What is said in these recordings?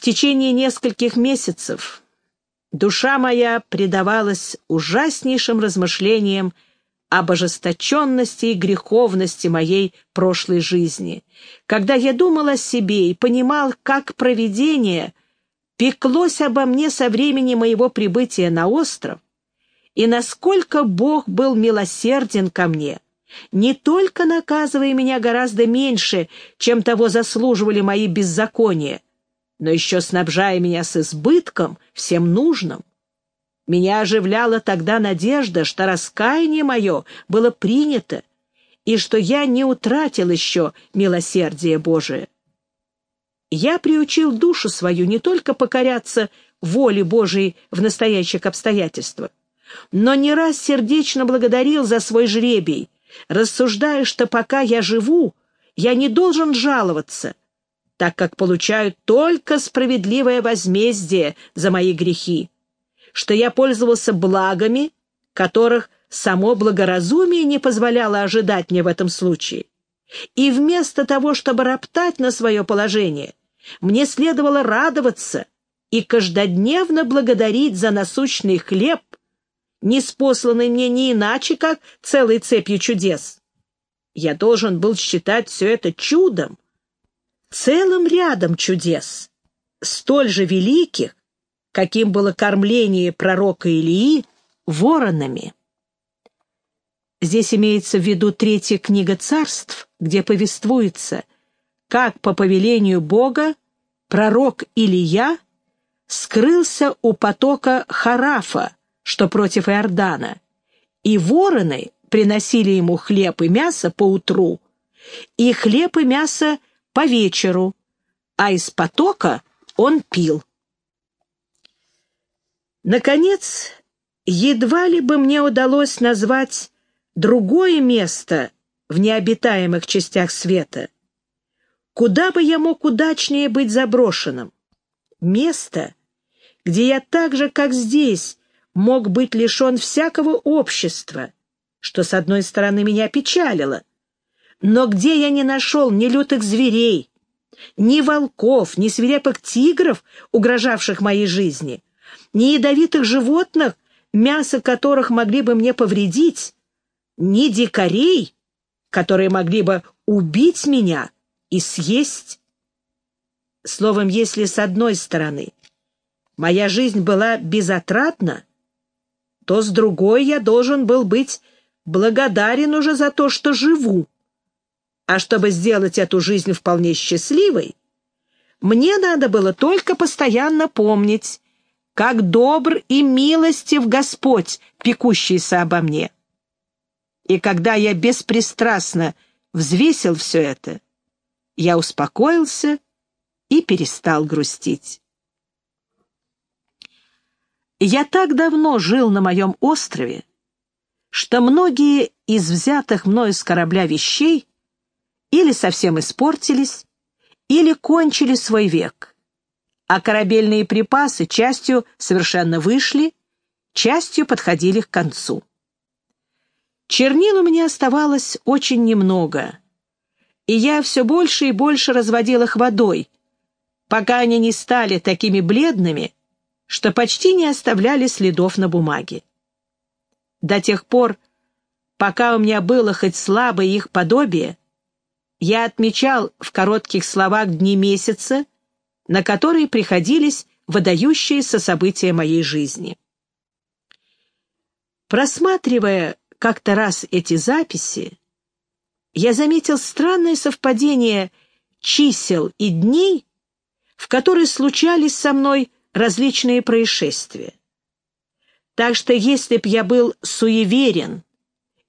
В течение нескольких месяцев душа моя предавалась ужаснейшим размышлениям об ожесточенности и греховности моей прошлой жизни, когда я думал о себе и понимал, как провидение пеклось обо мне со времени моего прибытия на остров, и насколько Бог был милосерден ко мне, не только наказывая меня гораздо меньше, чем того заслуживали мои беззакония, но еще снабжая меня с избытком всем нужным. Меня оживляла тогда надежда, что раскаяние мое было принято, и что я не утратил еще милосердие Божие. Я приучил душу свою не только покоряться воле Божией в настоящих обстоятельствах, но не раз сердечно благодарил за свой жребий, рассуждая, что пока я живу, я не должен жаловаться, так как получаю только справедливое возмездие за мои грехи что я пользовался благами, которых само благоразумие не позволяло ожидать мне в этом случае. И вместо того, чтобы роптать на свое положение, мне следовало радоваться и каждодневно благодарить за насущный хлеб, не спосланный мне не иначе, как целой цепью чудес. Я должен был считать все это чудом, целым рядом чудес, столь же великих, каким было кормление пророка Илии воронами. Здесь имеется в виду третья книга царств, где повествуется, как по повелению Бога пророк Илия скрылся у потока Харафа, что против Иордана, и вороны приносили ему хлеб и мясо по утру, и хлеб и мясо по вечеру, а из потока он пил. Наконец, едва ли бы мне удалось назвать другое место в необитаемых частях света. Куда бы я мог удачнее быть заброшенным? Место, где я так же, как здесь, мог быть лишен всякого общества, что, с одной стороны, меня печалило, но где я не нашел ни лютых зверей, ни волков, ни свирепых тигров, угрожавших моей жизни — ни ядовитых животных, мясо которых могли бы мне повредить, ни дикарей, которые могли бы убить меня и съесть. Словом, если с одной стороны моя жизнь была безотратна, то с другой я должен был быть благодарен уже за то, что живу. А чтобы сделать эту жизнь вполне счастливой, мне надо было только постоянно помнить, как добр и милостив Господь, пекущийся обо мне. И когда я беспристрастно взвесил все это, я успокоился и перестал грустить. Я так давно жил на моем острове, что многие из взятых мною с корабля вещей или совсем испортились, или кончили свой век а корабельные припасы частью совершенно вышли, частью подходили к концу. Чернил у меня оставалось очень немного, и я все больше и больше разводил их водой, пока они не стали такими бледными, что почти не оставляли следов на бумаге. До тех пор, пока у меня было хоть слабое их подобие, я отмечал в коротких словах дни месяца на которые приходились выдающиеся события моей жизни. Просматривая как-то раз эти записи, я заметил странное совпадение чисел и дней, в которые случались со мной различные происшествия. Так что если б я был суеверен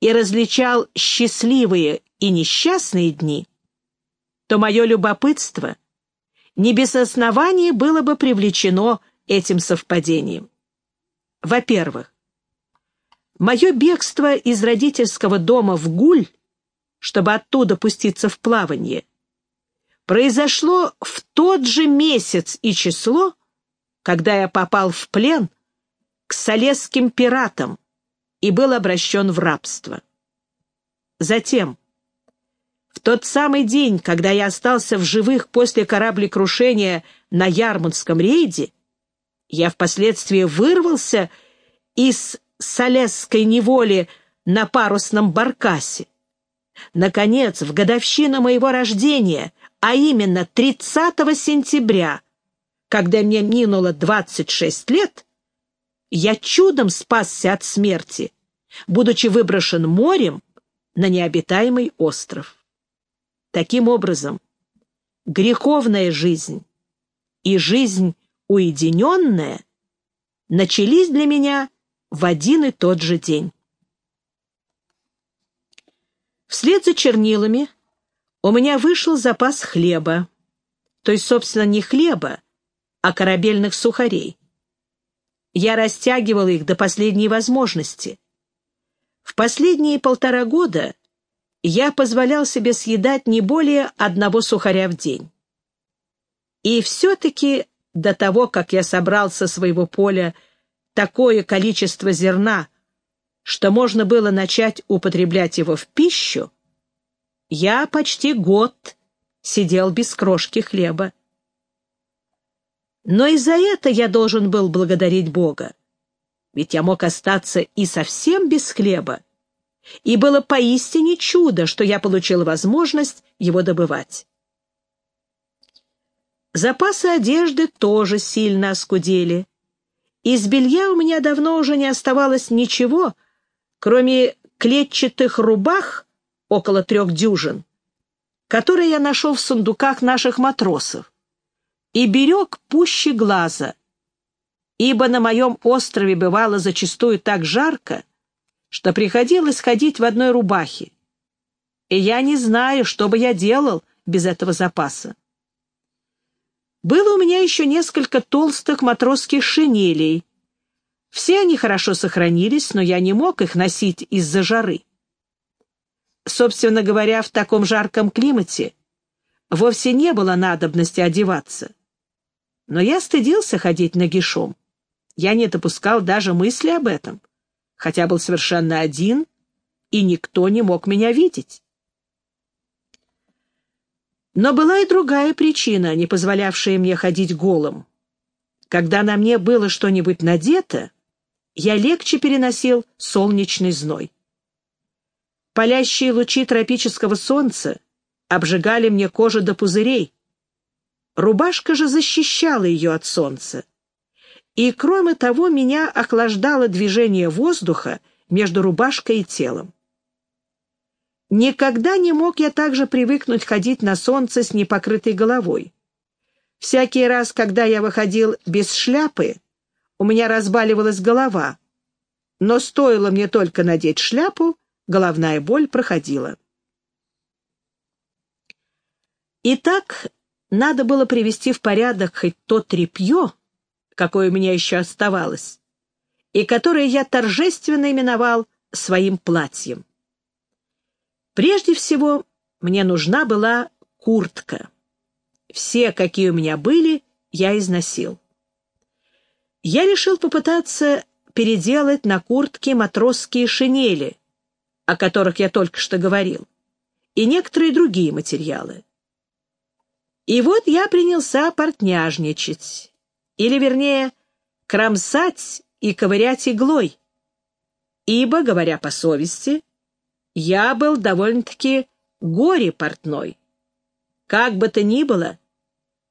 и различал счастливые и несчастные дни, то мое любопытство — не без основания было бы привлечено этим совпадением. Во-первых, мое бегство из родительского дома в Гуль, чтобы оттуда пуститься в плавание, произошло в тот же месяц и число, когда я попал в плен к салесским пиратам и был обращен в рабство. Затем, В тот самый день, когда я остался в живых после кораблекрушения на Ярмутском рейде, я впоследствии вырвался из Солесской неволи на парусном баркасе. Наконец, в годовщину моего рождения, а именно 30 сентября, когда мне минуло 26 лет, я чудом спасся от смерти, будучи выброшен морем на необитаемый остров. Таким образом, греховная жизнь и жизнь уединенная начались для меня в один и тот же день. Вслед за чернилами у меня вышел запас хлеба, то есть, собственно, не хлеба, а корабельных сухарей. Я растягивал их до последней возможности. В последние полтора года я позволял себе съедать не более одного сухаря в день. И все-таки до того, как я собрал со своего поля такое количество зерна, что можно было начать употреблять его в пищу, я почти год сидел без крошки хлеба. Но и за это я должен был благодарить Бога, ведь я мог остаться и совсем без хлеба, и было поистине чудо, что я получил возможность его добывать. Запасы одежды тоже сильно оскудели. Из белья у меня давно уже не оставалось ничего, кроме клетчатых рубах около трех дюжин, которые я нашел в сундуках наших матросов, и берег пуще глаза, ибо на моем острове бывало зачастую так жарко, что приходилось ходить в одной рубахе, и я не знаю, что бы я делал без этого запаса. Было у меня еще несколько толстых матросских шинелей. Все они хорошо сохранились, но я не мог их носить из-за жары. Собственно говоря, в таком жарком климате вовсе не было надобности одеваться. Но я стыдился ходить нагишом. Я не допускал даже мысли об этом, хотя был совершенно один, и никто не мог меня видеть. Но была и другая причина, не позволявшая мне ходить голым. Когда на мне было что-нибудь надето, я легче переносил солнечный зной. Палящие лучи тропического солнца обжигали мне кожу до пузырей. Рубашка же защищала ее от солнца. И, кроме того, меня охлаждало движение воздуха между рубашкой и телом. Никогда не мог я также привыкнуть ходить на солнце с непокрытой головой. Всякий раз, когда я выходил без шляпы, у меня разбаливалась голова, но стоило мне только надеть шляпу, головная боль проходила. Итак, надо было привести в порядок хоть то тряпье, какое у меня еще оставалось, и которое я торжественно именовал своим платьем. Прежде всего, мне нужна была куртка. Все, какие у меня были, я износил. Я решил попытаться переделать на куртке матросские шинели, о которых я только что говорил, и некоторые другие материалы. И вот я принялся портняжничать, или, вернее, кромсать и ковырять иглой, ибо, говоря по совести, я был довольно-таки горе-портной. Как бы то ни было,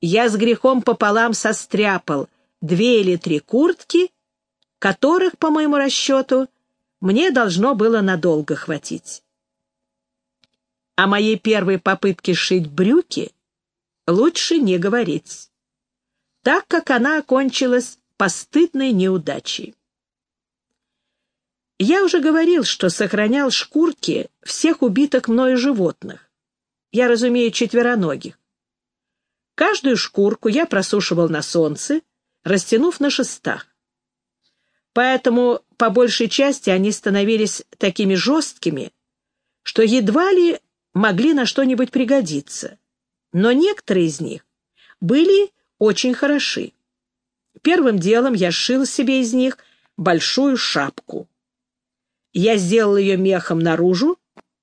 я с грехом пополам состряпал две или три куртки, которых, по моему расчету, мне должно было надолго хватить. О моей первой попытке сшить брюки лучше не говорить, так как она окончилась постыдной неудачей. Я уже говорил, что сохранял шкурки всех убитых мною животных. Я разумею четвероногих. Каждую шкурку я просушивал на солнце, растянув на шестах. Поэтому по большей части они становились такими жесткими, что едва ли могли на что-нибудь пригодиться. Но некоторые из них были очень хороши. Первым делом я сшил себе из них большую шапку. Я сделал ее мехом наружу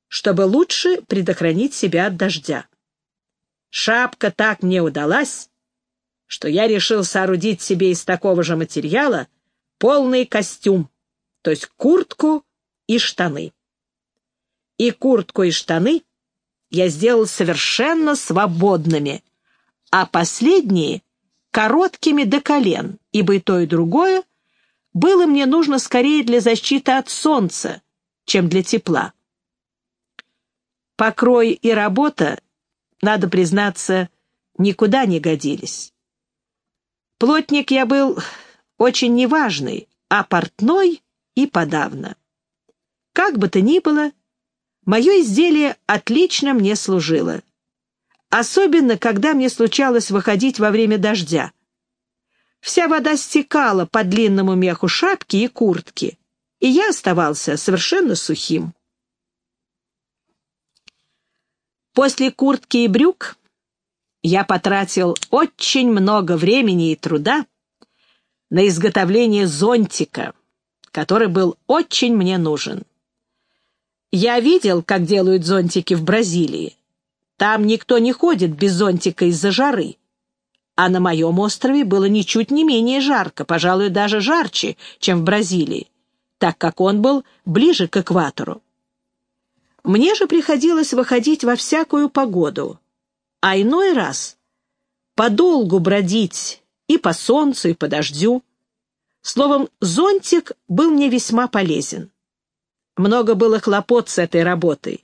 чтобы лучше предохранить себя от дождя. Шапка так мне удалась, что я решил соорудить себе из такого же материала полный костюм, то есть куртку и штаны. И куртку и штаны я сделал совершенно свободными, а последние — короткими до колен, ибо и то, и другое было мне нужно скорее для защиты от солнца, чем для тепла. Покрой и работа, надо признаться, никуда не годились. Плотник я был очень неважный, а портной и подавно. Как бы то ни было, мое изделие отлично мне служило. Особенно, когда мне случалось выходить во время дождя. Вся вода стекала по длинному меху шапки и куртки, и я оставался совершенно сухим. После куртки и брюк я потратил очень много времени и труда на изготовление зонтика, который был очень мне нужен. Я видел, как делают зонтики в Бразилии. Там никто не ходит без зонтика из-за жары. А на моем острове было ничуть не менее жарко, пожалуй, даже жарче, чем в Бразилии, так как он был ближе к экватору. Мне же приходилось выходить во всякую погоду, а иной раз подолгу бродить и по солнцу, и по дождю. Словом, зонтик был мне весьма полезен. Много было хлопот с этой работой.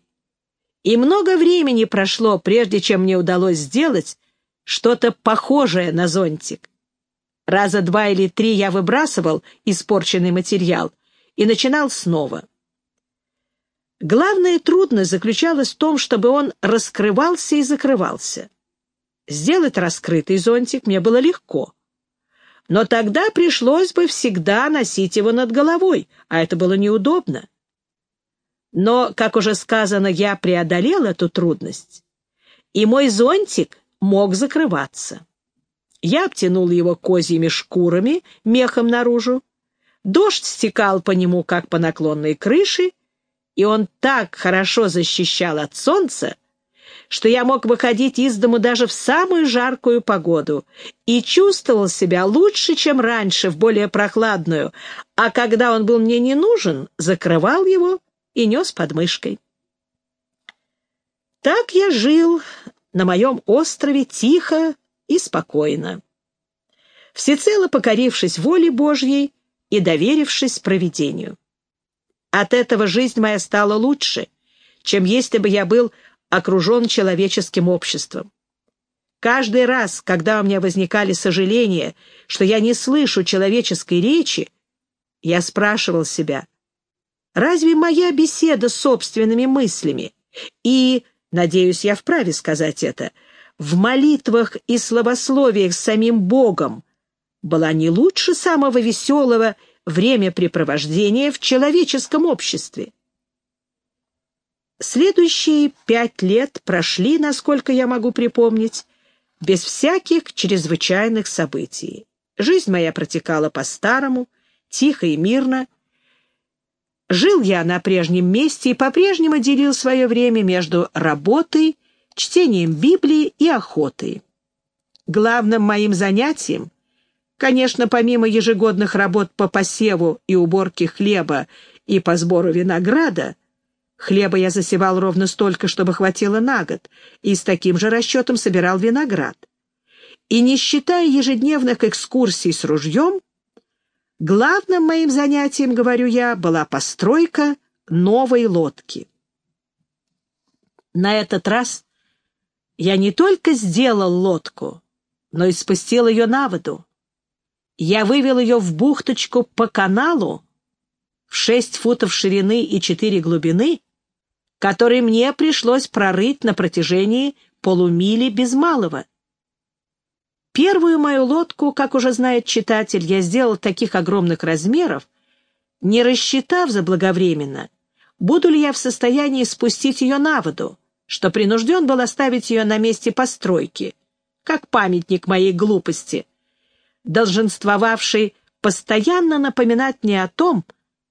И много времени прошло, прежде чем мне удалось сделать что-то похожее на зонтик. Раза два или три я выбрасывал испорченный материал и начинал снова. Главная трудность заключалась в том, чтобы он раскрывался и закрывался. Сделать раскрытый зонтик мне было легко. Но тогда пришлось бы всегда носить его над головой, а это было неудобно. Но, как уже сказано, я преодолел эту трудность, и мой зонтик мог закрываться. Я обтянул его козьими шкурами, мехом наружу. Дождь стекал по нему, как по наклонной крыше, и он так хорошо защищал от солнца, что я мог выходить из дому даже в самую жаркую погоду и чувствовал себя лучше, чем раньше, в более прохладную, а когда он был мне не нужен, закрывал его и нес под мышкой. Так я жил на моем острове тихо и спокойно, всецело покорившись воле Божьей и доверившись провидению. От этого жизнь моя стала лучше, чем если бы я был окружен человеческим обществом. Каждый раз, когда у меня возникали сожаления, что я не слышу человеческой речи, я спрашивал себя, разве моя беседа с собственными мыслями и, надеюсь, я вправе сказать это, в молитвах и словословиях с самим Богом была не лучше самого веселого времяпрепровождения в человеческом обществе? Следующие пять лет прошли, насколько я могу припомнить, без всяких чрезвычайных событий. Жизнь моя протекала по-старому, тихо и мирно. Жил я на прежнем месте и по-прежнему делил свое время между работой, чтением Библии и охотой. Главным моим занятием, конечно, помимо ежегодных работ по посеву и уборке хлеба и по сбору винограда, Хлеба я засевал ровно столько, чтобы хватило на год, и с таким же расчетом собирал виноград. И не считая ежедневных экскурсий с ружьем, главным моим занятием, говорю я, была постройка новой лодки. На этот раз я не только сделал лодку, но и спустил ее на воду. Я вывел ее в бухточку по каналу в шесть футов ширины и четыре глубины, который мне пришлось прорыть на протяжении полумили без малого. Первую мою лодку, как уже знает читатель, я сделал таких огромных размеров, не рассчитав заблаговременно, буду ли я в состоянии спустить ее на воду, что принужден был оставить ее на месте постройки, как памятник моей глупости, долженствовавший постоянно напоминать мне о том,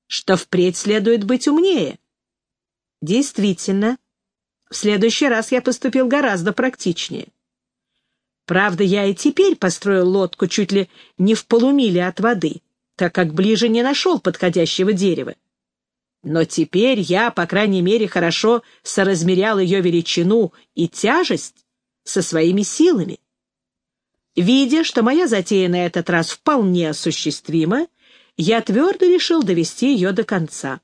что впредь следует быть умнее. Действительно, в следующий раз я поступил гораздо практичнее. Правда, я и теперь построил лодку чуть ли не в полумиле от воды, так как ближе не нашел подходящего дерева. Но теперь я, по крайней мере, хорошо соразмерял ее величину и тяжесть со своими силами. Видя, что моя затея на этот раз вполне осуществима, я твердо решил довести ее до конца.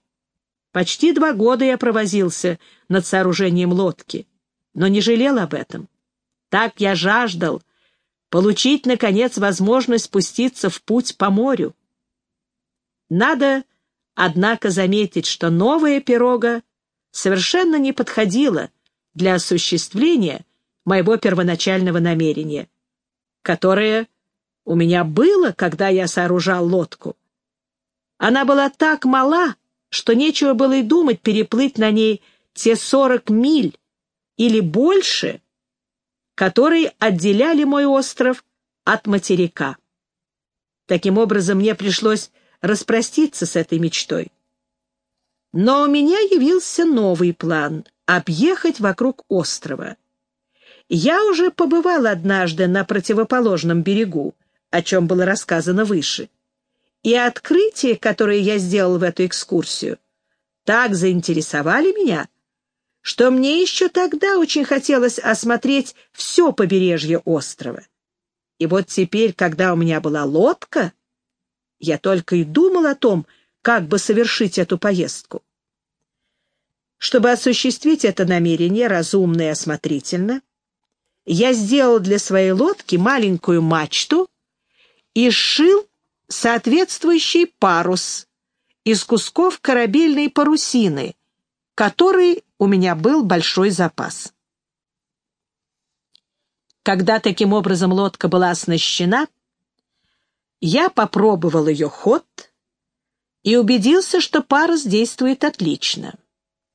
Почти два года я провозился над сооружением лодки, но не жалел об этом. Так я жаждал получить, наконец, возможность спуститься в путь по морю. Надо, однако, заметить, что новая пирога совершенно не подходила для осуществления моего первоначального намерения, которое у меня было, когда я сооружал лодку. Она была так мала, что нечего было и думать переплыть на ней те сорок миль или больше, которые отделяли мой остров от материка. Таким образом, мне пришлось распроститься с этой мечтой. Но у меня явился новый план — объехать вокруг острова. Я уже побывал однажды на противоположном берегу, о чем было рассказано выше и открытия, которые я сделал в эту экскурсию, так заинтересовали меня, что мне еще тогда очень хотелось осмотреть все побережье острова. И вот теперь, когда у меня была лодка, я только и думал о том, как бы совершить эту поездку. Чтобы осуществить это намерение разумно и осмотрительно, я сделал для своей лодки маленькую мачту и сшил соответствующий парус из кусков корабельной парусины, который у меня был большой запас. Когда таким образом лодка была оснащена, я попробовал ее ход и убедился, что парус действует отлично.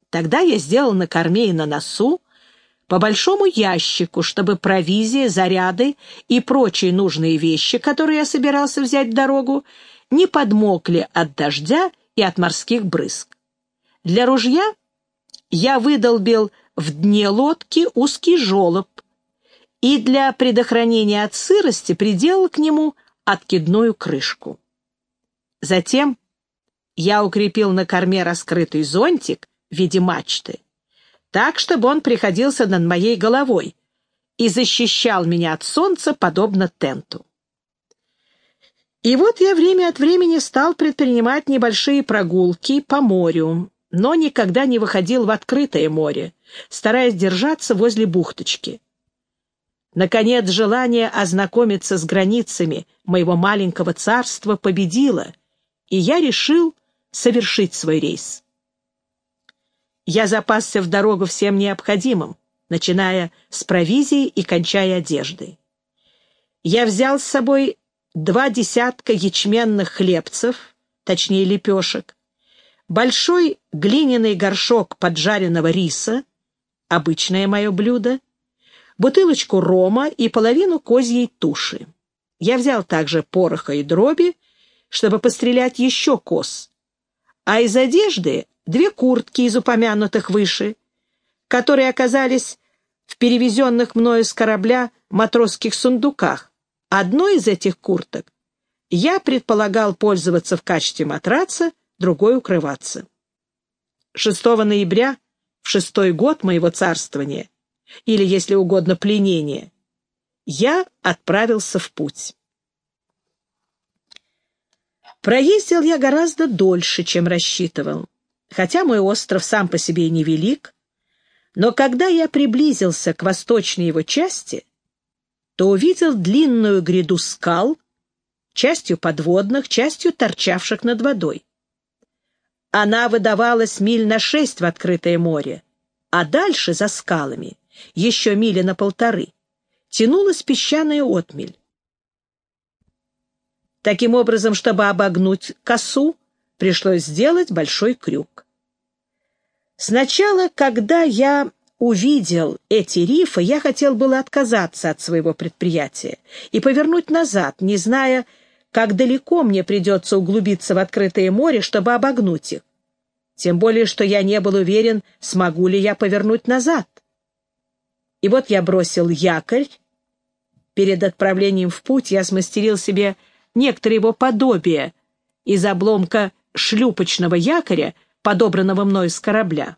Тогда я сделал на корме и на носу по большому ящику, чтобы провизия, заряды и прочие нужные вещи, которые я собирался взять в дорогу, не подмокли от дождя и от морских брызг. Для ружья я выдолбил в дне лодки узкий желоб и для предохранения от сырости приделал к нему откидную крышку. Затем я укрепил на корме раскрытый зонтик в виде мачты, так, чтобы он приходился над моей головой и защищал меня от солнца, подобно тенту. И вот я время от времени стал предпринимать небольшие прогулки по морю, но никогда не выходил в открытое море, стараясь держаться возле бухточки. Наконец, желание ознакомиться с границами моего маленького царства победило, и я решил совершить свой рейс. Я запасся в дорогу всем необходимым, начиная с провизии и кончая одеждой. Я взял с собой два десятка ячменных хлебцев, точнее лепешек, большой глиняный горшок поджаренного риса, обычное мое блюдо, бутылочку рома и половину козьей туши. Я взял также пороха и дроби, чтобы пострелять еще коз, а из одежды две куртки из упомянутых выше, которые оказались в перевезенных мною с корабля матросских сундуках. Одной из этих курток я предполагал пользоваться в качестве матраца, другой укрываться. 6 ноября, в шестой год моего царствования, или, если угодно, пленения, я отправился в путь. Проездил я гораздо дольше, чем рассчитывал. Хотя мой остров сам по себе невелик, но когда я приблизился к восточной его части, то увидел длинную гряду скал, частью подводных, частью торчавших над водой. Она выдавалась миль на шесть в открытое море, а дальше, за скалами, еще мили на полторы, тянулась песчаная отмель. Таким образом, чтобы обогнуть косу, пришлось сделать большой крюк. Сначала, когда я увидел эти рифы, я хотел было отказаться от своего предприятия и повернуть назад, не зная, как далеко мне придется углубиться в открытое море, чтобы обогнуть их. тем более, что я не был уверен, смогу ли я повернуть назад. И вот я бросил якорь. Перед отправлением в путь я смастерил себе некоторое его подобие из обломка шлюпочного якоря, подобранного мной с корабля.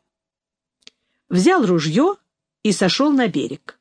Взял ружье и сошел на берег.